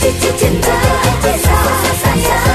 Cici cinta, cinta, cinta, cinta, cinta,